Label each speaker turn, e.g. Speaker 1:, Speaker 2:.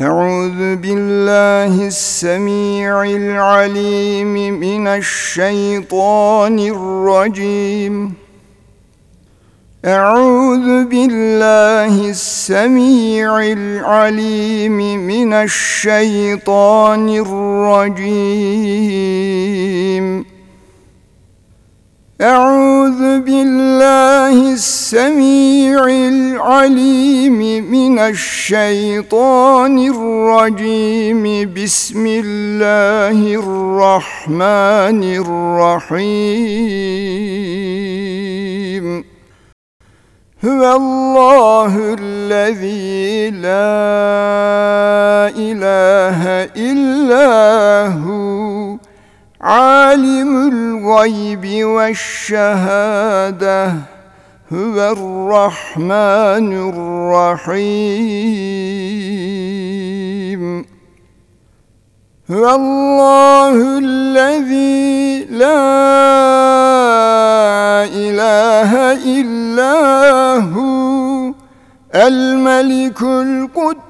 Speaker 1: أعوذ بالله السميع العليم من الشيطان الرجيم أعوذ بالله السميع العليم من الشيطان الرجيم أعوذ بالله السميع العليم من الشيطان الرجيم بسم الله الرحمن الرحيم هو الله الذي لا إله إلا هو عالم الغيب والشهاده هو الرحمن الرحيم هو الله الذي لا إله إلا هو الملك القدس